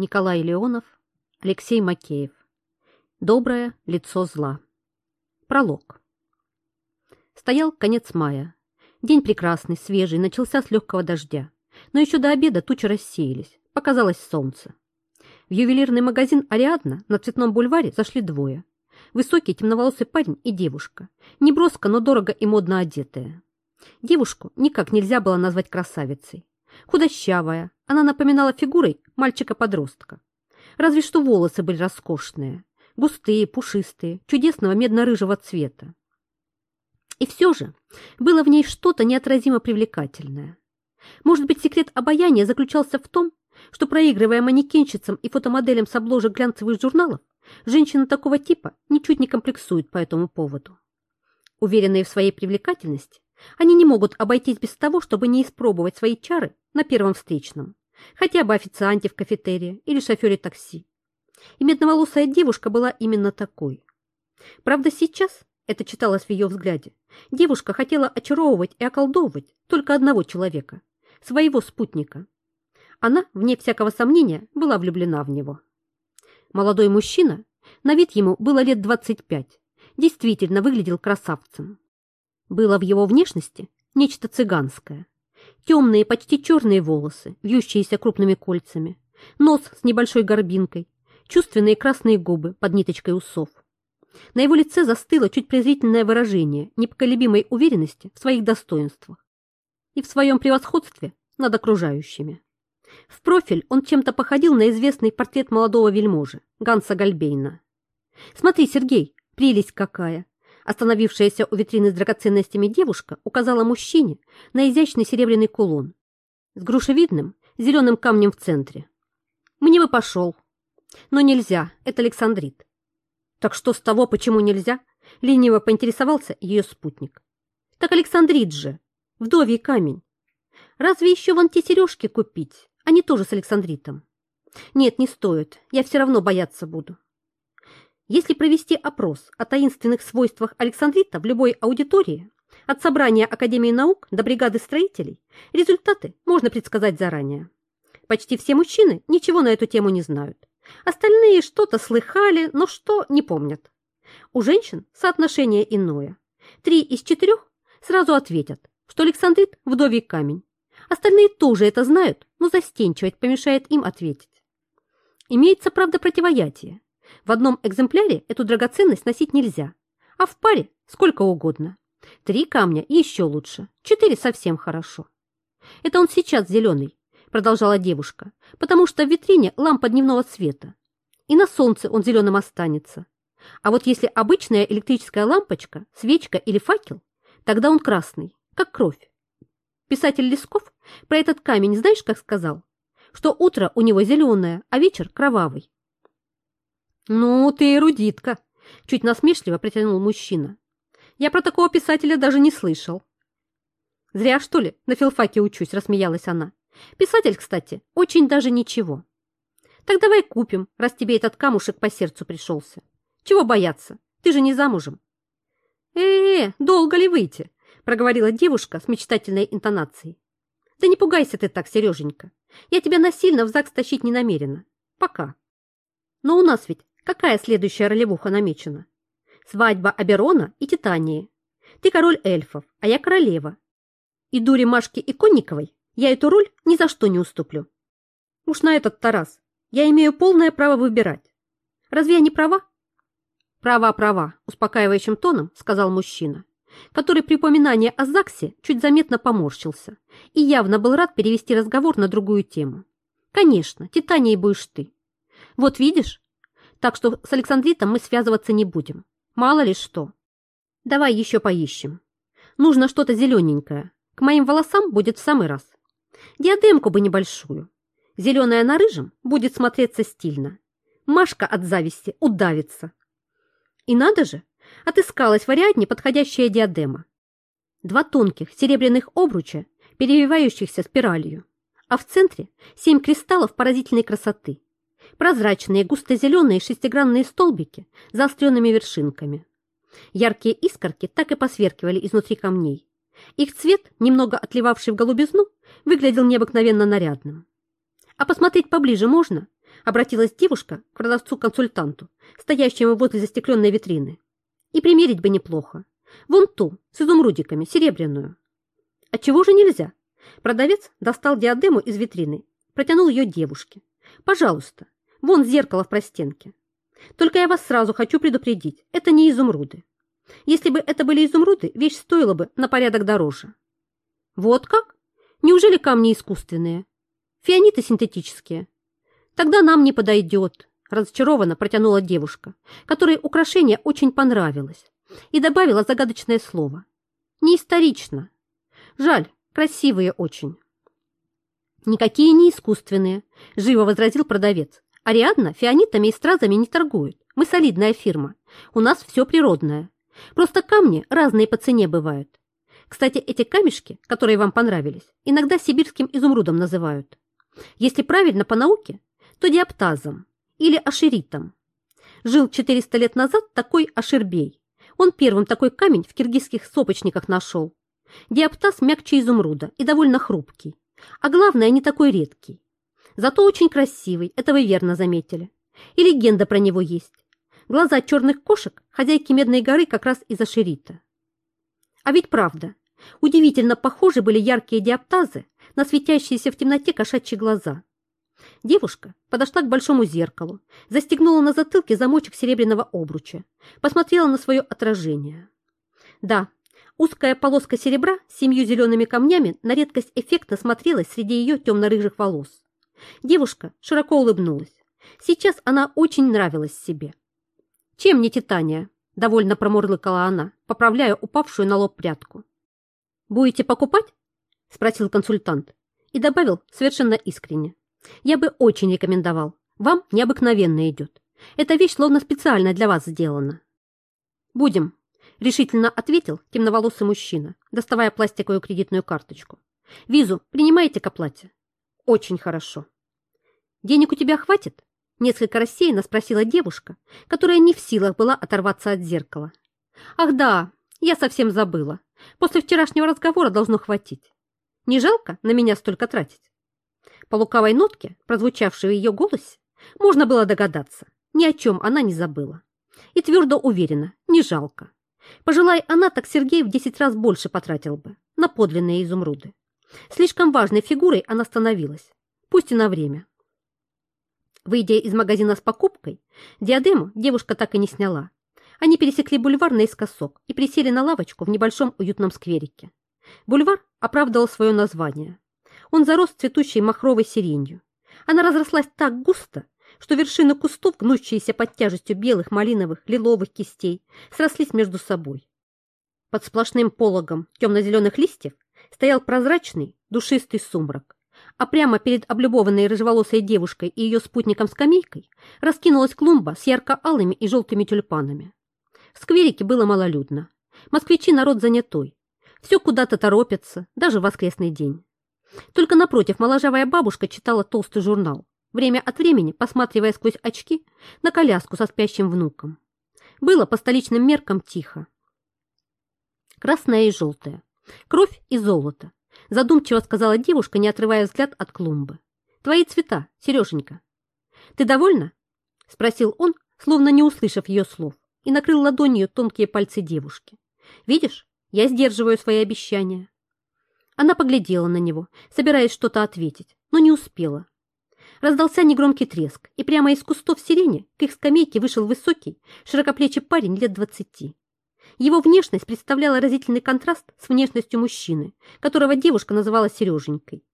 Николай Леонов, Алексей Макеев. Доброе лицо зла. Пролог. Стоял конец мая. День прекрасный, свежий, начался с легкого дождя. Но еще до обеда тучи рассеялись. Показалось солнце. В ювелирный магазин «Ариадна» на Цветном бульваре зашли двое. Высокий темноволосый парень и девушка. Не броско, но дорого и модно одетая. Девушку никак нельзя было назвать красавицей. Худощавая, она напоминала фигурой мальчика-подростка. Разве что волосы были роскошные, густые, пушистые, чудесного медно-рыжего цвета. И все же было в ней что-то неотразимо привлекательное. Может быть, секрет обаяния заключался в том, что, проигрывая манекенщицам и фотомоделям с обложек глянцевых журналов, женщины такого типа ничуть не комплексуют по этому поводу. Уверенные в своей привлекательности, они не могут обойтись без того, чтобы не испробовать свои чары на первом встречном, хотя бы официанте в кафетерии или шофере такси. И медноволосая девушка была именно такой. Правда, сейчас, это читалось в ее взгляде, девушка хотела очаровывать и околдовывать только одного человека, своего спутника. Она, вне всякого сомнения, была влюблена в него. Молодой мужчина, на вид ему было лет 25, действительно выглядел красавцем. Было в его внешности нечто цыганское. Темные, почти черные волосы, вьющиеся крупными кольцами, нос с небольшой горбинкой, чувственные красные губы под ниточкой усов. На его лице застыло чуть презрительное выражение непоколебимой уверенности в своих достоинствах и в своем превосходстве над окружающими. В профиль он чем-то походил на известный портрет молодого вельможи Ганса Гальбейна. «Смотри, Сергей, прелесть какая! Остановившаяся у витрины с драгоценностями девушка указала мужчине на изящный серебряный кулон с грушевидным зеленым камнем в центре. «Мне бы пошел. Но нельзя, это Александрит». «Так что с того, почему нельзя?» Лениво поинтересовался ее спутник. «Так Александрит же, вдовий камень. Разве еще вон те сережки купить? Они тоже с Александритом». «Нет, не стоит, я все равно бояться буду». Если провести опрос о таинственных свойствах Александрита в любой аудитории, от собрания Академии наук до бригады строителей, результаты можно предсказать заранее. Почти все мужчины ничего на эту тему не знают. Остальные что-то слыхали, но что не помнят. У женщин соотношение иное. Три из четырех сразу ответят, что Александрит – вдовий камень. Остальные тоже это знают, но застенчивость помешает им ответить. Имеется, правда, противоятие. В одном экземпляре эту драгоценность носить нельзя, а в паре сколько угодно. Три камня и еще лучше, четыре совсем хорошо. Это он сейчас зеленый, продолжала девушка, потому что в витрине лампа дневного света. И на солнце он зеленым останется. А вот если обычная электрическая лампочка, свечка или факел, тогда он красный, как кровь. Писатель Лесков про этот камень знаешь, как сказал? Что утро у него зеленое, а вечер кровавый. «Ну, ты эрудитка», — чуть насмешливо протянул мужчина. «Я про такого писателя даже не слышал». «Зря, что ли, на филфаке учусь», — рассмеялась она. «Писатель, кстати, очень даже ничего». «Так давай купим, раз тебе этот камушек по сердцу пришелся. Чего бояться? Ты же не замужем». «Э-э, долго ли выйти?» — проговорила девушка с мечтательной интонацией. «Да не пугайся ты так, Сереженька. Я тебя насильно в ЗАГС тащить не намерена. Пока. Но у нас ведь Какая следующая ролевуха намечена? Свадьба Аберона и Титании. Ты король эльфов, а я королева. И дуре Машки Иконниковой я эту роль ни за что не уступлю. Уж на этот Тарас я имею полное право выбирать. Разве я не права? Права, права, успокаивающим тоном сказал мужчина, который при упоминании о ЗАГСе чуть заметно поморщился и явно был рад перевести разговор на другую тему. Конечно, Титанией будешь ты. Вот видишь, так что с Александритом мы связываться не будем. Мало ли что. Давай еще поищем. Нужно что-то зелененькое. К моим волосам будет в самый раз. Диадемку бы небольшую. Зеленая на рыжем будет смотреться стильно. Машка от зависти удавится. И надо же, отыскалась в Ариадне подходящая диадема. Два тонких серебряных обруча, перевивающихся спиралью, а в центре семь кристаллов поразительной красоты прозрачные густо-зеленые шестигранные столбики с заостренными вершинками. Яркие искорки так и посверкивали изнутри камней. Их цвет, немного отливавший в голубизну, выглядел необыкновенно нарядным. «А посмотреть поближе можно?» Обратилась девушка к продавцу-консультанту, стоящему возле застекленной витрины. И примерить бы неплохо. Вон ту, с изумрудиками, серебряную. Отчего же нельзя? Продавец достал диадему из витрины, протянул ее девушке. Пожалуйста, вон зеркало в простенке. Только я вас сразу хочу предупредить, это не изумруды. Если бы это были изумруды, вещь стоила бы на порядок дороже. Вот как? Неужели камни искусственные? Фианиты синтетические? Тогда нам не подойдет, разочарованно протянула девушка, которой украшение очень понравилось, и добавила загадочное слово. Не исторично. Жаль, красивые очень. Никакие не искусственные, живо возразил продавец. Ариадна фианитами и стразами не торгует. Мы солидная фирма. У нас все природное. Просто камни разные по цене бывают. Кстати, эти камешки, которые вам понравились, иногда сибирским изумрудом называют. Если правильно по науке, то диаптазом или аширитом. Жил 400 лет назад такой Аширбей. Он первым такой камень в киргизских сопочниках нашел. Диаптаз мягче изумруда и довольно хрупкий. А главное, не такой редкий. Зато очень красивый, это вы верно заметили. И легенда про него есть. Глаза черных кошек хозяйки Медной горы как раз из Аширита. А ведь правда, удивительно похожи были яркие диаптазы на светящиеся в темноте кошачьи глаза. Девушка подошла к большому зеркалу, застегнула на затылке замочек серебряного обруча, посмотрела на свое отражение. Да, узкая полоска серебра с семью зелеными камнями на редкость эффектно смотрелась среди ее темно-рыжих волос. Девушка широко улыбнулась. Сейчас она очень нравилась себе. «Чем не Титания?» – довольно промурлыкала она, поправляя упавшую на лоб прядку. «Будете покупать?» – спросил консультант и добавил совершенно искренне. «Я бы очень рекомендовал. Вам необыкновенно идет. Эта вещь словно специально для вас сделана». «Будем», – решительно ответил темноволосый мужчина, доставая пластиковую кредитную карточку. «Визу принимаете к оплате?» «Очень хорошо». «Денег у тебя хватит?» Несколько рассеянно спросила девушка, которая не в силах была оторваться от зеркала. «Ах да, я совсем забыла. После вчерашнего разговора должно хватить. Не жалко на меня столько тратить?» По лукавой нотке, прозвучавшей в ее голосе, можно было догадаться, ни о чем она не забыла. И твердо уверена, не жалко. Пожелай она, так Сергей в десять раз больше потратил бы на подлинные изумруды. Слишком важной фигурой она становилась, пусть и на время. Выйдя из магазина с покупкой, диадему девушка так и не сняла. Они пересекли бульвар наискосок и присели на лавочку в небольшом уютном скверике. Бульвар оправдывал свое название. Он зарос цветущей махровой сиренью. Она разрослась так густо, что вершины кустов, гнущиеся под тяжестью белых, малиновых, лиловых кистей, срослись между собой. Под сплошным пологом темно-зеленых листьев стоял прозрачный, душистый сумрак а прямо перед облюбованной рыжеволосой девушкой и ее спутником-скамейкой раскинулась клумба с ярко-алыми и желтыми тюльпанами. В скверике было малолюдно. Москвичи народ занятой. Все куда-то торопятся, даже в воскресный день. Только напротив моложавая бабушка читала толстый журнал, время от времени посматривая сквозь очки на коляску со спящим внуком. Было по столичным меркам тихо. Красное и желтое, кровь и золото, задумчиво сказала девушка, не отрывая взгляд от клумбы. Твои цвета, Сереженька. Ты довольна? Спросил он, словно не услышав ее слов, и накрыл ладонью тонкие пальцы девушки. Видишь, я сдерживаю свои обещания. Она поглядела на него, собираясь что-то ответить, но не успела. Раздался негромкий треск, и прямо из кустов сирени к их скамейке вышел высокий, широкоплечий парень лет двадцати. Его внешность представляла разительный контраст с внешностью мужчины, которого девушка называла Сереженькой.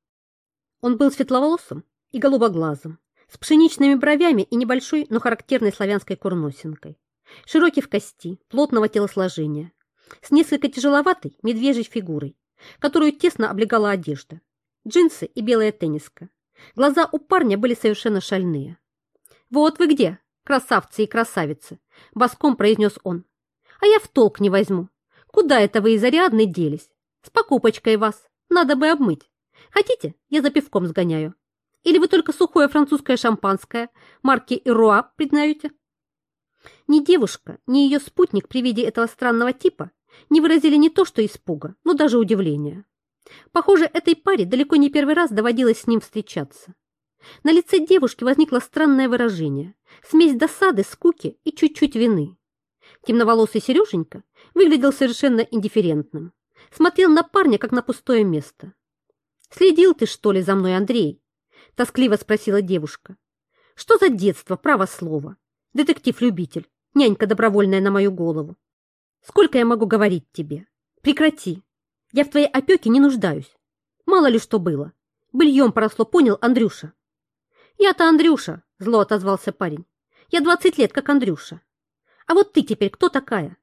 Он был светловолосым и голубоглазым, с пшеничными бровями и небольшой, но характерной славянской курносинкой. Широкий в кости, плотного телосложения, с несколько тяжеловатой медвежьей фигурой, которую тесно облегала одежда, джинсы и белая тенниска. Глаза у парня были совершенно шальные. «Вот вы где, красавцы и красавицы!» — боском произнес он, а я в толк не возьму. Куда это вы из Ариадны делись? С покупочкой вас. Надо бы обмыть. Хотите, я за пивком сгоняю? Или вы только сухое французское шампанское марки Ируа признаете? Ни девушка, ни ее спутник при виде этого странного типа не выразили не то что испуга, но даже удивления. Похоже, этой паре далеко не первый раз доводилось с ним встречаться. На лице девушки возникло странное выражение, смесь досады, скуки и чуть-чуть вины. Темноволосый Сереженька выглядел совершенно индифферентным, смотрел на парня, как на пустое место. «Следил ты, что ли, за мной, Андрей?» — тоскливо спросила девушка. «Что за детство, право слово? Детектив-любитель, нянька добровольная на мою голову. Сколько я могу говорить тебе? Прекрати. Я в твоей опеке не нуждаюсь. Мало ли что было. Быльем поросло, понял, Андрюша?» «Я-то Андрюша», — зло отозвался парень. «Я двадцать лет, как Андрюша. А вот ты теперь кто такая?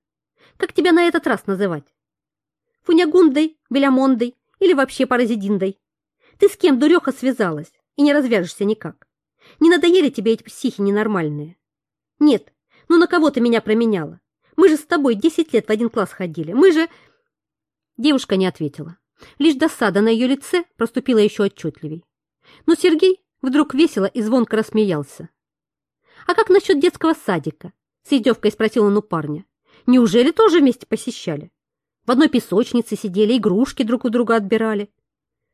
Как тебя на этот раз называть? Фунягундой, Белямондой или вообще Паразидиндой? Ты с кем, дуреха, связалась и не развяжешься никак? Не надоели тебе эти психи ненормальные? Нет, ну на кого ты меня променяла? Мы же с тобой десять лет в один класс ходили. Мы же...» Девушка не ответила. Лишь досада на ее лице проступила еще отчетливей. Но Сергей вдруг весело и звонко рассмеялся. «А как насчет детского садика?» С издевкой спросил он у парня. «Неужели тоже вместе посещали? В одной песочнице сидели, игрушки друг у друга отбирали.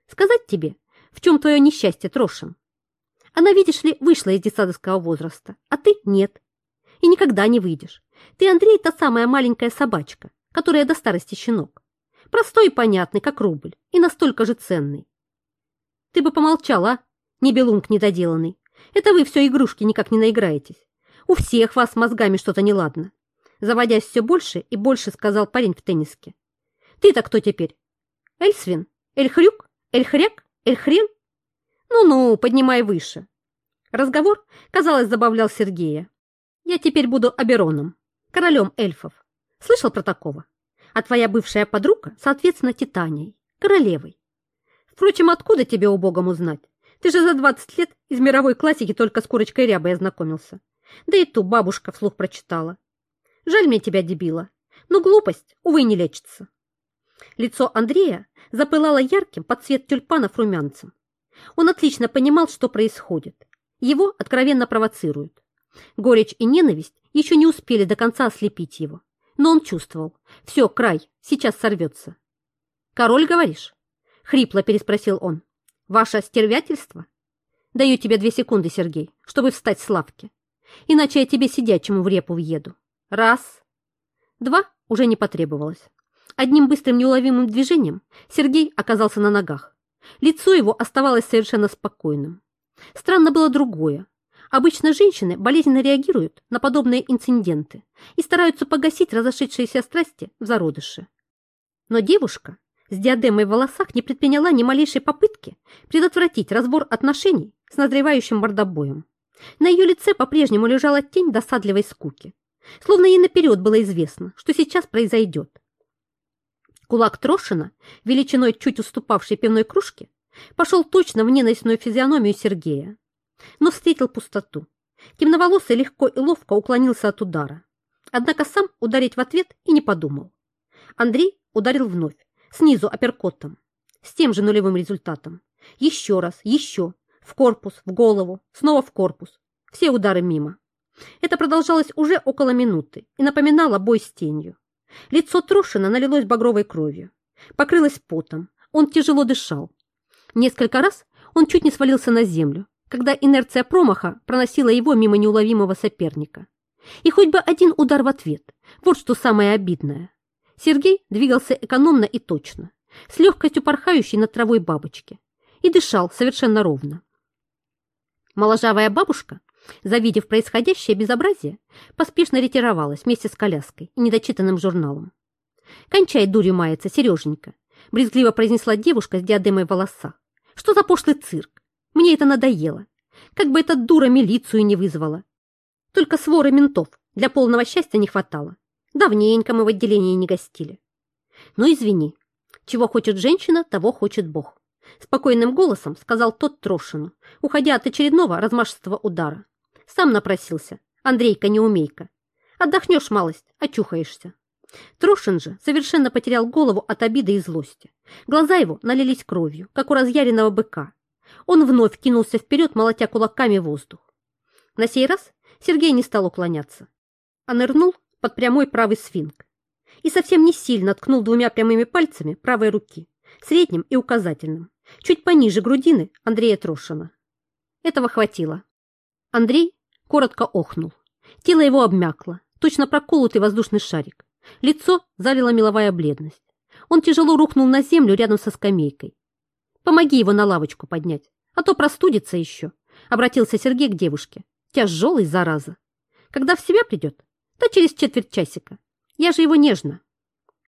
Сказать тебе, в чем твое несчастье, Трошин? Она, видишь ли, вышла из детсадовского возраста, а ты нет. И никогда не выйдешь. Ты, Андрей, та самая маленькая собачка, которая до старости щенок. Простой и понятный, как рубль, и настолько же ценный. Ты бы помолчала, а? Не белунг недоделанный. Это вы все игрушки никак не наиграетесь. У всех вас мозгами что-то неладно. Заводясь все больше и больше, сказал парень в тенниске. Ты-то кто теперь? Эльсвин? Эльхрюк? Эльхряк? Эльхрен? Ну-ну, поднимай выше. Разговор, казалось, забавлял Сергея. Я теперь буду Абероном, королем эльфов. Слышал про такого? А твоя бывшая подруга, соответственно, Титанией, королевой. Впрочем, откуда тебе убогом узнать? Ты же за 20 лет из мировой классики только с курочкой рябой ознакомился. Да и ту бабушка вслух прочитала. Жаль мне тебя, дебила, но глупость, увы, не лечится. Лицо Андрея запылало ярким под цвет тюльпанов румянцем. Он отлично понимал, что происходит. Его откровенно провоцируют. Горечь и ненависть еще не успели до конца ослепить его. Но он чувствовал. Все, край, сейчас сорвется. «Король, говоришь?» — хрипло переспросил он. Ваше стервятельство? Даю тебе две секунды, Сергей, чтобы встать с лавки. Иначе я тебе сидячему в репу въеду. Раз. Два уже не потребовалось. Одним быстрым неуловимым движением Сергей оказался на ногах. Лицо его оставалось совершенно спокойным. Странно было другое. Обычно женщины болезненно реагируют на подобные инциденты и стараются погасить разошедшиеся страсти в зародыше. Но девушка с диадемой в волосах не предприняла ни малейшей попытки предотвратить разбор отношений с назревающим мордобоем. На ее лице по-прежнему лежала тень досадливой скуки, словно ей наперед было известно, что сейчас произойдет. Кулак Трошина, величиной чуть уступавшей пивной кружке, пошел точно в ненавистную физиономию Сергея, но встретил пустоту. Темноволосый легко и ловко уклонился от удара, однако сам ударить в ответ и не подумал. Андрей ударил вновь, снизу апперкотом, с тем же нулевым результатом. Еще раз, еще, в корпус, в голову, снова в корпус. Все удары мимо. Это продолжалось уже около минуты и напоминало бой с тенью. Лицо Трошина налилось багровой кровью, покрылось потом, он тяжело дышал. Несколько раз он чуть не свалился на землю, когда инерция промаха проносила его мимо неуловимого соперника. И хоть бы один удар в ответ, вот что самое обидное. Сергей двигался экономно и точно, с легкостью порхающей над травой бабочки, и дышал совершенно ровно. Моложавая бабушка, завидев происходящее безобразие, поспешно ретировалась вместе с коляской и недочитанным журналом. «Кончай дурью маяться, Сереженька!» — брезгливо произнесла девушка с диадемой в волосах. «Что за пошлый цирк? Мне это надоело. Как бы эта дура милицию не вызвала. Только своры ментов для полного счастья не хватало. Давненько мы в отделении не гостили. Ну, извини. Чего хочет женщина, того хочет Бог. Спокойным голосом сказал тот Трошину, уходя от очередного размашистого удара. Сам напросился. Андрейка-неумейка. Отдохнешь малость, очухаешься. Трошин же совершенно потерял голову от обиды и злости. Глаза его налились кровью, как у разъяренного быка. Он вновь кинулся вперед, молотя кулаками воздух. На сей раз Сергей не стал уклоняться, а нырнул под прямой правый свинг и совсем не сильно ткнул двумя прямыми пальцами правой руки, средним и указательным, чуть пониже грудины Андрея Трошина. Этого хватило. Андрей коротко охнул. Тело его обмякло, точно проколотый воздушный шарик. Лицо залила меловая бледность. Он тяжело рухнул на землю рядом со скамейкой. «Помоги его на лавочку поднять, а то простудится еще», — обратился Сергей к девушке. «Тяжелый, зараза. Когда в себя придет? Да через четверть часика. Я же его нежно,